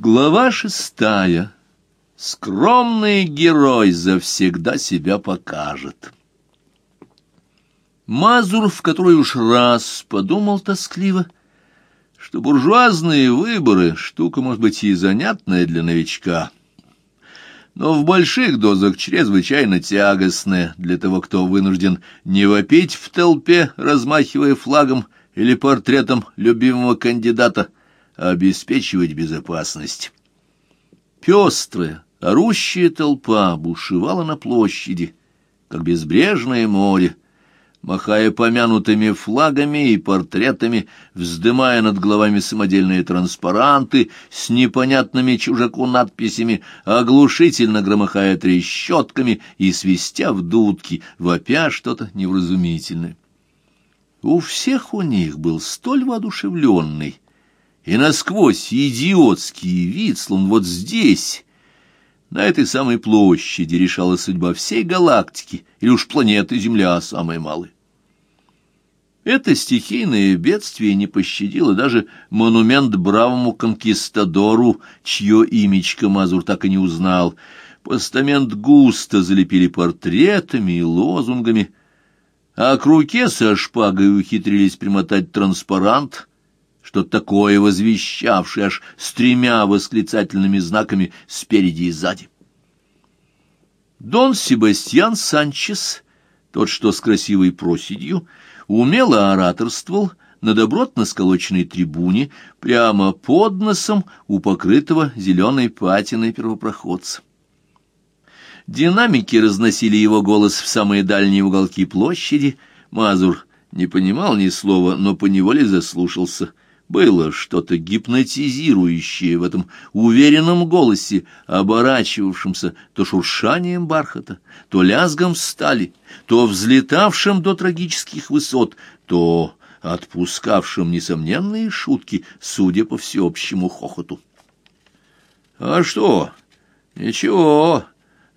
Глава шестая. Скромный герой завсегда себя покажет. Мазур в который уж раз подумал тоскливо, что буржуазные выборы — штука, может быть, и занятная для новичка, но в больших дозах чрезвычайно тягостная для того, кто вынужден не вопить в толпе, размахивая флагом или портретом любимого кандидата — обеспечивать безопасность. Пестрая, орущая толпа бушевала на площади, как безбрежное море, махая помянутыми флагами и портретами, вздымая над головами самодельные транспаранты с непонятными чужаку надписями, оглушительно громыхая трещотками и свистя в дудки, вопя что-то невразумительное. У всех у них был столь воодушевленный, и насквозь идиотский вид, словно вот здесь, на этой самой площади, решала судьба всей галактики, или уж планеты Земля самая малая. Это стихийное бедствие не пощадило даже монумент бравому конкистадору, чье имечко Мазур так и не узнал. Постамент густо залепили портретами и лозунгами, а к руке со шпагой ухитрились примотать транспарант, что такое возвещавшее аж с тремя восклицательными знаками спереди и сзади. Дон Себастьян Санчес, тот, что с красивой проседью, умело ораторствовал на добротно сколоченной трибуне прямо под носом у покрытого зеленой патиной первопроходца. Динамики разносили его голос в самые дальние уголки площади. Мазур не понимал ни слова, но поневоле заслушался — было что-то гипнотизирующее в этом уверенном голосе, оборачивавшемся то шуршанием бархата, то лязгом стали, то взлетавшим до трагических высот, то отпускавшим несомненные шутки, судя по всеобщему хохоту. — А что? Ничего,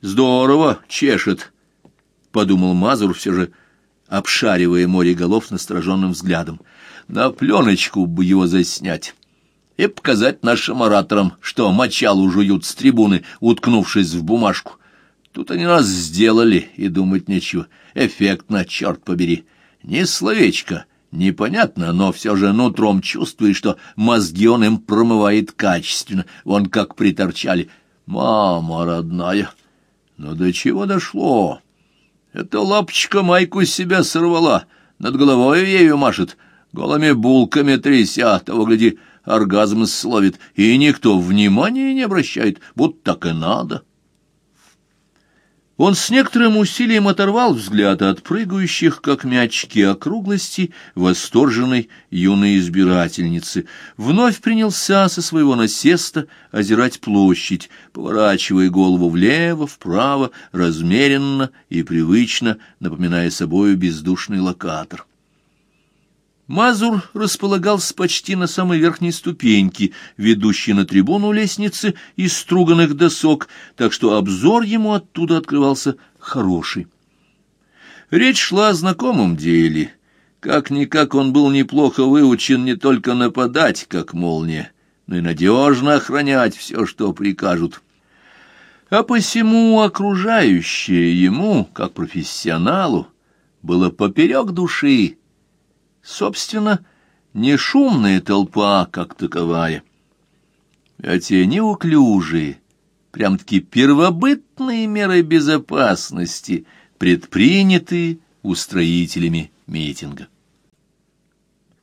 здорово чешет, — подумал Мазур все же, обшаривая море голов настороженным взглядом. На пленочку бы его заснять и показать нашим ораторам, что мочалу жуют с трибуны, уткнувшись в бумажку. Тут они нас сделали, и думать нечего. Эффектно, черт побери. Ни словечко, непонятно, но все же нутром чувствует, что мозги он им промывает качественно, вон как приторчали. Мама родная, ну до чего дошло? Эта лапочка майку с себя сорвала, над головой ею машет — голыми булками тряся, того, гляди, оргазм словит, и никто внимания не обращает, будто так и надо. Он с некоторым усилием оторвал взгляд от прыгающих, как мячики, округлости восторженной юной избирательницы, вновь принялся со своего насеста озирать площадь, поворачивая голову влево, вправо, размеренно и привычно, напоминая собою бездушный локатор. Мазур располагался почти на самой верхней ступеньке, ведущей на трибуну лестницы из струганных досок, так что обзор ему оттуда открывался хороший. Речь шла о знакомом деле. Как-никак он был неплохо выучен не только нападать, как молния, но и надежно охранять все, что прикажут. А посему окружающее ему, как профессионалу, было поперек души, собственно, не шумная толпа как таковая, а те неуклюжие, прям-таки первобытные меры безопасности, предпринятые устроителями митинга.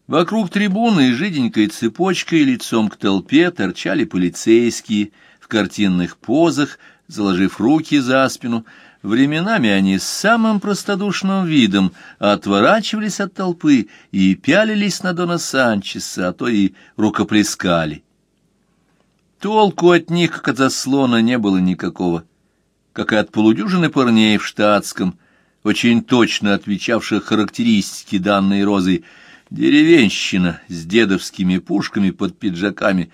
Вокруг трибуны жиденькой цепочкой лицом к толпе торчали полицейские в картинных позах, заложив руки за спину, Временами они с самым простодушным видом отворачивались от толпы и пялились на Дона Санчеса, а то и рукоплескали. Толку от них, как от заслона, не было никакого, как и от полудюжины парней в штатском, очень точно отвечавших характеристики данной розы, деревенщина с дедовскими пушками под пиджаками,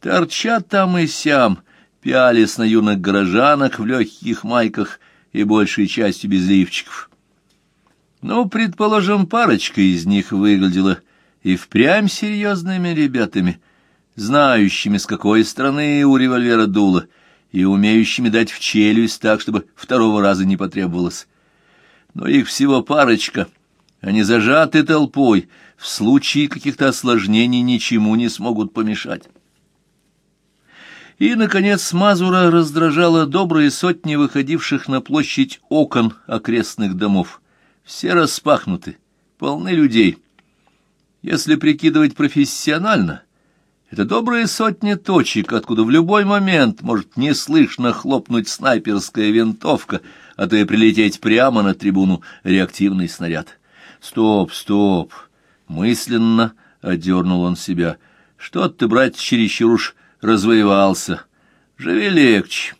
торчат там и сям, пялись на юных горожанок в легких майках и большей частью без лифчиков. Ну, предположим, парочка из них выглядела и впрямь серьезными ребятами. знающими, с какой стороны у револьвера дуло, и умеющими дать в челюсть так, чтобы второго раза не потребовалось. Но их всего парочка, они зажаты толпой, в случае каких-то осложнений ничему не смогут помешать. И, наконец, Мазура раздражала добрые сотни выходивших на площадь окон окрестных домов. Все распахнуты, полны людей. Если прикидывать профессионально, это добрые сотни точек, откуда в любой момент может неслышно хлопнуть снайперская винтовка, а то и прилететь прямо на трибуну реактивный снаряд. Стоп, стоп! Мысленно одернул он себя. Что ты, брать чересчур уж развоевался. Живи легче.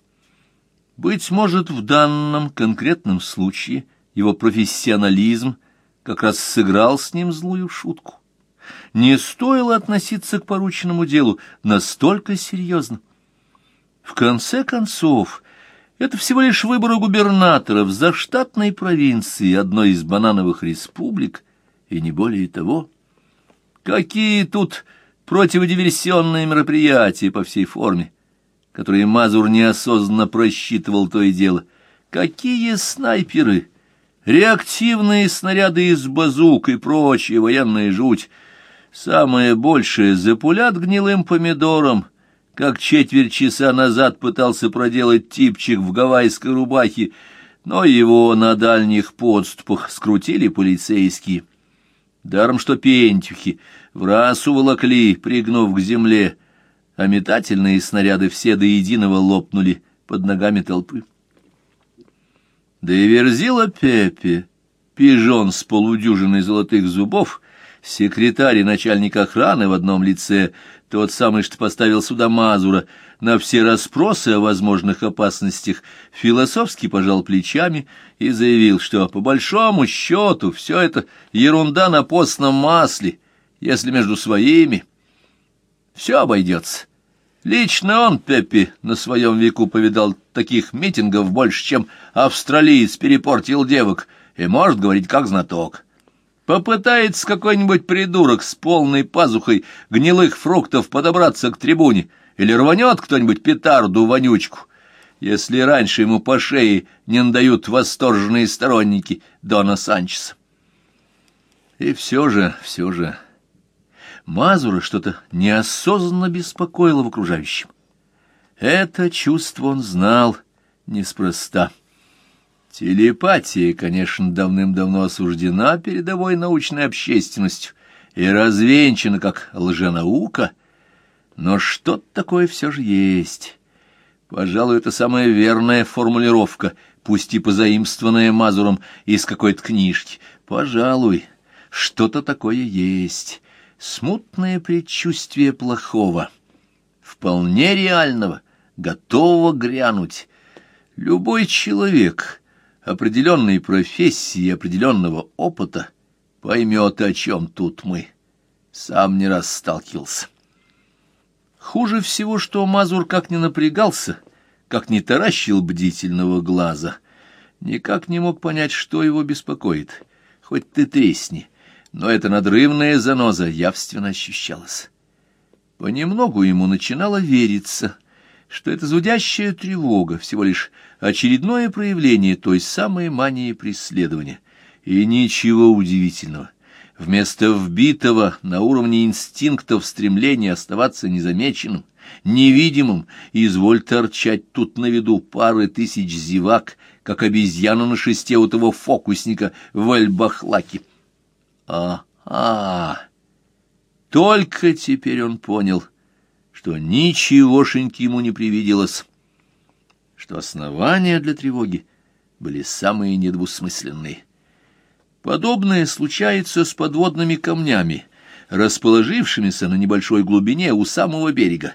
Быть может, в данном конкретном случае его профессионализм как раз сыграл с ним злую шутку. Не стоило относиться к порученному делу настолько серьезно. В конце концов, это всего лишь выборы губернатора в заштатной провинции одной из банановых республик, и не более того. Какие тут противодиверсионные мероприятия по всей форме, которые Мазур неосознанно просчитывал то и дело. Какие снайперы, реактивные снаряды из базук и прочая военная жуть. Самое большее запулят гнилым помидором, как четверть часа назад пытался проделать типчик в гавайской рубахе, но его на дальних подступах скрутили полицейские. Даром что пентюхи в раз уволокли, пригнув к земле, а метательные снаряды все до единого лопнули под ногами толпы. Да и верзила Пепе, пижон с полудюжиной золотых зубов, секретарь и начальник охраны в одном лице, тот самый, что поставил сюда Мазура, на все расспросы о возможных опасностях, философски пожал плечами и заявил, что по большому счету все это ерунда на постном масле, если между своими. Все обойдется. Лично он, Пеппи, на своем веку повидал таких митингов больше, чем австралиец перепортил девок, и может говорить как знаток. Попытается какой-нибудь придурок с полной пазухой гнилых фруктов подобраться к трибуне, или рванет кто-нибудь петарду-вонючку, если раньше ему по шее не надают восторженные сторонники Дона Санчеса. И все же, все же... Мазура что-то неосознанно беспокоило в окружающем. Это чувство он знал неспроста. Телепатия, конечно, давным-давно осуждена передовой научной общественностью и развенчана как лженаука, но что-то такое все же есть. Пожалуй, это самая верная формулировка, пусть и позаимствованная Мазуром из какой-то книжки. Пожалуй, что-то такое есть смутное предчувствие плохого, вполне реального, готового грянуть. Любой человек определенной профессии, определенного опыта поймет, о чем тут мы. Сам не раз сталкивался. Хуже всего, что Мазур как не напрягался, как не таращил бдительного глаза, никак не мог понять, что его беспокоит. Хоть ты тресни — но эта надрывная заноза явственно ощущалась. Понемногу ему начинало вериться, что эта зудящая тревога всего лишь очередное проявление той самой мании преследования. И ничего удивительного. Вместо вбитого на уровне инстинктов стремления оставаться незамеченным, невидимым, изволь торчать тут на виду пары тысяч зевак, как обезьяна на шесте у того фокусника в Альбахлаке. А-а! Только теперь он понял, что ничегошеньки ему не привиделось, что основания для тревоги были самые недвусмысленные. Подобное случается с подводными камнями, расположившимися на небольшой глубине у самого берега.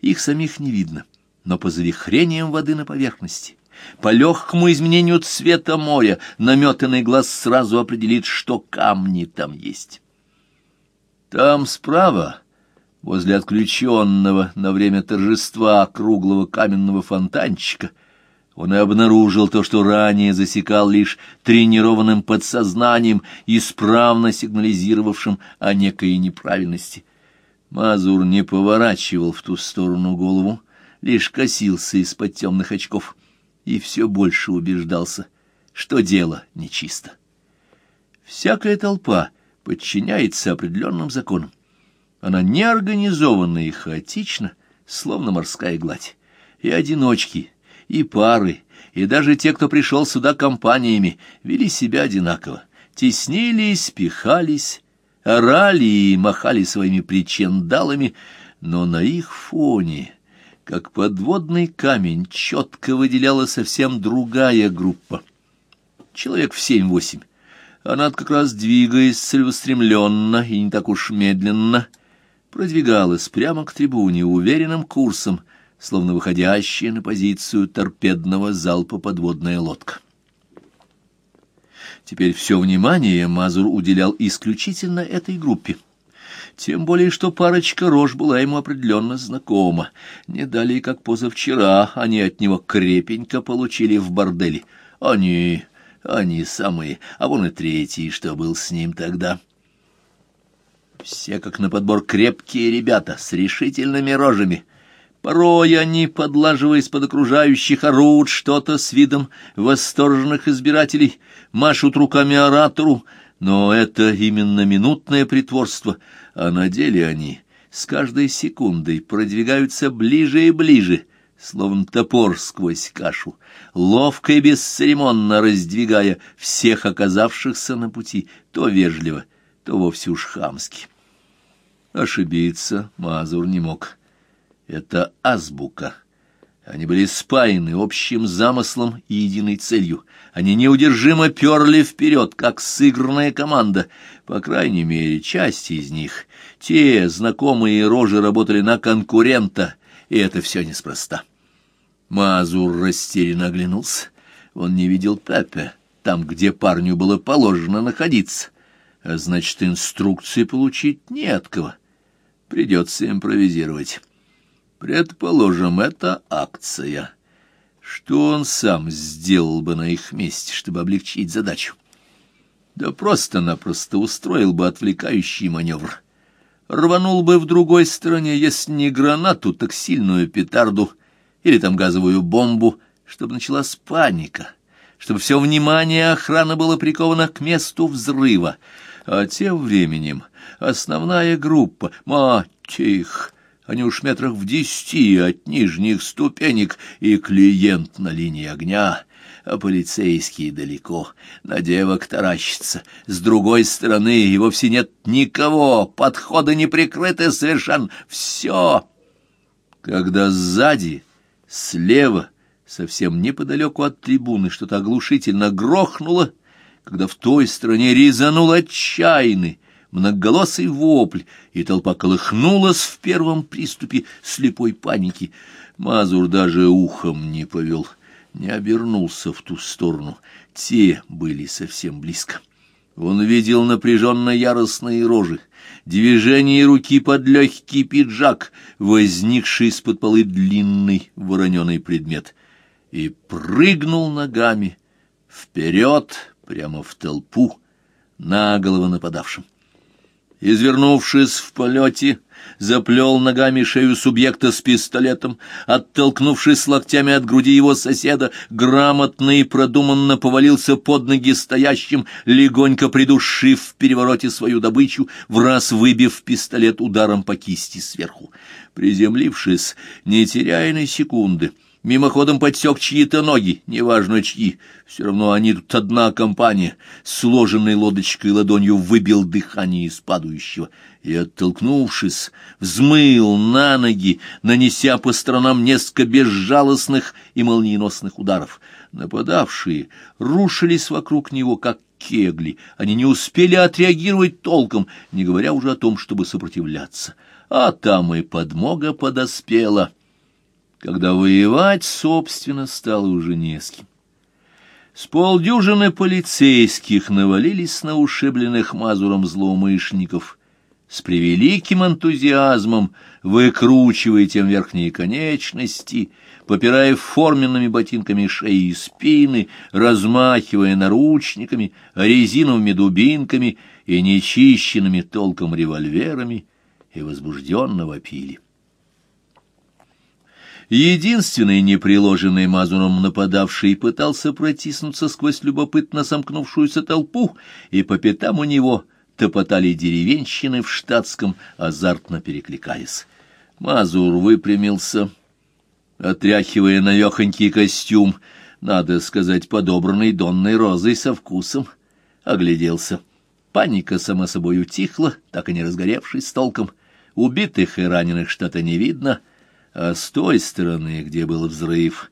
Их самих не видно, но по завихрениям воды на поверхности — по легкому изменению цвета моря наметанный глаз сразу определит, что камни там есть. Там справа, возле отключенного на время торжества круглого каменного фонтанчика, он и обнаружил то, что ранее засекал лишь тренированным подсознанием, исправно сигнализировавшим о некой неправильности. Мазур не поворачивал в ту сторону голову, лишь косился из-под темных очков и все больше убеждался, что дело нечисто. Всякая толпа подчиняется определенным законам. Она неорганизованна и хаотична, словно морская гладь. И одиночки, и пары, и даже те, кто пришел сюда компаниями, вели себя одинаково. Теснились, пихались, орали и махали своими причиндалами, но на их фоне, как подводный камень, четко выделяла совсем другая группа. Человек в семь-восемь. Она как раз двигаясь целеустремленно и не так уж медленно, продвигалась прямо к трибуне уверенным курсом, словно выходящая на позицию торпедного залпа подводная лодка. Теперь все внимание Мазур уделял исключительно этой группе. Тем более, что парочка рож была ему определенно знакома. Не далее, как позавчера, они от него крепенько получили в борделе. Они, они самые, а вон и третий, что был с ним тогда. Все как на подбор крепкие ребята с решительными рожами — Порой они, подлаживаясь под окружающих, орут что-то с видом восторженных избирателей, машут руками оратору, но это именно минутное притворство, а на деле они с каждой секундой продвигаются ближе и ближе, словно топор сквозь кашу, ловко и бесцеремонно раздвигая всех оказавшихся на пути, то вежливо, то вовсе уж хамски. Ошибиться Мазур не мог. Это азбука. Они были спаяны общим замыслом и единой целью. Они неудержимо перли вперед, как сыгранная команда. По крайней мере, часть из них, те знакомые рожи работали на конкурента, и это все неспроста. Мазур растерянно оглянулся. Он не видел Пепе, там, где парню было положено находиться. А значит, инструкции получить не от кого. Придется импровизировать. Предположим, это акция. Что он сам сделал бы на их месте, чтобы облегчить задачу? Да просто-напросто устроил бы отвлекающий маневр. Рванул бы в другой стороне, если не гранату, так сильную петарду или там газовую бомбу, чтобы началась паника, чтобы все внимание охраны было приковано к месту взрыва. А тем временем основная группа, мать их, они уж метрах в десяти от нижних ступенек, и клиент на линии огня, а полицейские далеко, на девок таращится. С другой стороны и вовсе нет никого, подходы не прикрыты совершенно, все. Когда сзади, слева, совсем неподалеку от трибуны, что-то оглушительно грохнуло, когда в той стороне резанул отчаянный, многоголосый вопль, и толпа колыхнулась в первом приступе слепой паники. Мазур даже ухом не повел, не обернулся в ту сторону. Те были совсем близко. Он видел напряженно яростные рожи, движение руки под легкий пиджак, возникший из-под полы длинный вороненый предмет, и прыгнул ногами вперед, прямо в толпу, на голову нападавшим извернувшись в полете, заплел ногами шею субъекта с пистолетом, оттолкнувшись локтями от груди его соседа, грамотно и продуманно повалился под ноги стоящим, легонько придушив в перевороте свою добычу, в раз выбив пистолет ударом по кисти сверху. Приземлившись, не теряя ни секунды, мимоходом подсек чьи-то ноги, неважно чьи. Все равно они тут одна компания. Сложенной лодочкой ладонью выбил дыхание из падающего и, оттолкнувшись, взмыл на ноги, нанеся по сторонам несколько безжалостных и молниеносных ударов. Нападавшие рушились вокруг него, как кегли. Они не успели отреагировать толком, не говоря уже о том, чтобы сопротивляться. А там и подмога подоспела — когда воевать, собственно, стало уже не с кем. С полдюжины полицейских навалились на ушибленных мазуром злоумышленников, с превеликим энтузиазмом выкручивая тем верхние конечности, попирая форменными ботинками шеи и спины, размахивая наручниками, резиновыми дубинками и нечищенными толком револьверами, и возбужденно вопили. Единственный неприложенный Мазуром нападавший пытался протиснуться сквозь любопытно сомкнувшуюся толпу, и по пятам у него топотали деревенщины в штатском, азартно перекликаясь. Мазур выпрямился, отряхивая навехонький костюм, надо сказать, подобранный донной розой со вкусом, огляделся. Паника, само собой, утихла, так и не разгоревшись толком. Убитых и раненых что-то не видно — а с той стороны, где был взрыв,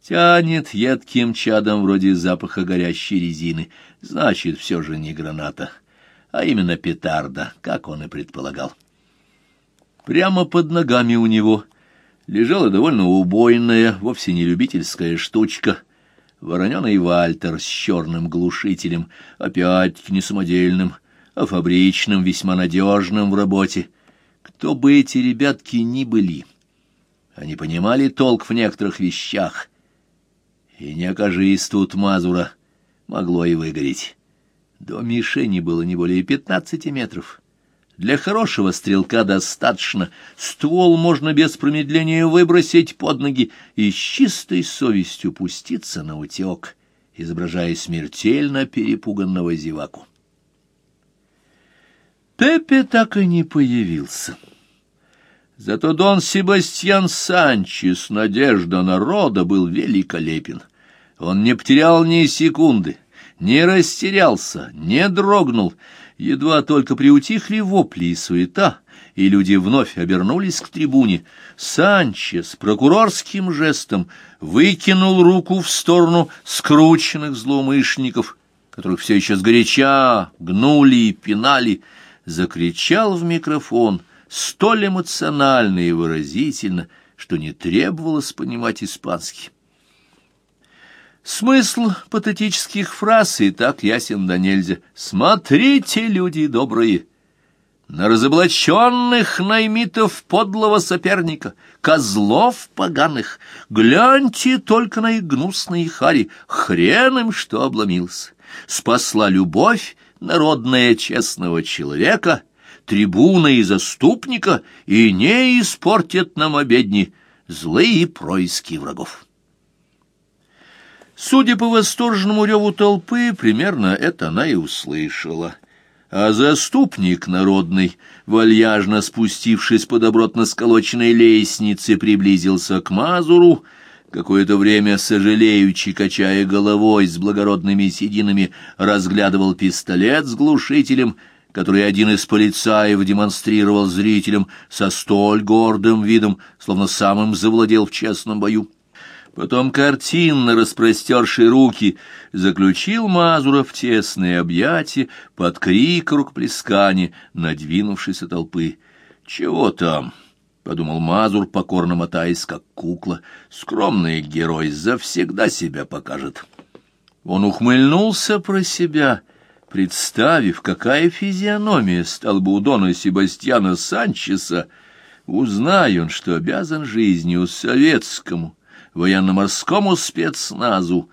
тянет едким чадом вроде запаха горящей резины. Значит, все же не граната, а именно петарда, как он и предполагал. Прямо под ногами у него лежала довольно убойная, вовсе не любительская штучка — вороненый вальтер с черным глушителем, опять не самодельным, а фабричным, весьма надежным в работе. Кто бы эти ребятки ни были — они понимали толк в некоторых вещах. И не окажись тут Мазура, могло и выгореть. До мишени было не более пятнадцати метров. Для хорошего стрелка достаточно. Ствол можно без промедления выбросить под ноги и с чистой совестью пуститься на утек, изображая смертельно перепуганного зеваку. Пепе так и не появился. Зато Дон Себастьян Санчес, надежда народа, был великолепен. Он не потерял ни секунды, не растерялся, не дрогнул. Едва только приутихли вопли и суета, и люди вновь обернулись к трибуне. Санчес прокурорским жестом выкинул руку в сторону скрученных злоумышленников, которых все еще сгоряча гнули и пинали, закричал в микрофон — столь эмоционально и выразительно, что не требовалось понимать испанский. Смысл патетических фраз и так ясен да нельзя. «Смотрите, люди добрые!» На разоблаченных наймитов подлого соперника, козлов поганых, гляньте только на их гнусные хари, хрен им, что обломился. Спасла любовь народная честного человека — трибуна и заступника, и не испортят нам обедни злые происки врагов. Судя по восторженному реву толпы, примерно это она и услышала. А заступник народный, вальяжно спустившись по добротно сколоченной лестнице, приблизился к Мазуру, какое-то время сожалеючи, качая головой с благородными сединами, разглядывал пистолет с глушителем — который один из полицаев демонстрировал зрителям со столь гордым видом, словно самым завладел в честном бою. Потом картинно распростерший руки заключил Мазура в тесные объятия под крик рукоплескания надвинувшейся толпы. «Чего там?» — подумал Мазур, покорно мотаясь, как кукла. «Скромный герой завсегда себя покажет». Он ухмыльнулся про себя — Представив, какая физиономия стала бы у Дона Себастьяна Санчеса, узнай он, что обязан жизнью советскому военно-морскому спецназу,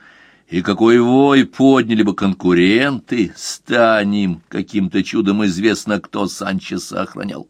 и какой вой подняли бы конкуренты, станем каким-то чудом известно, кто Санчеса охранял.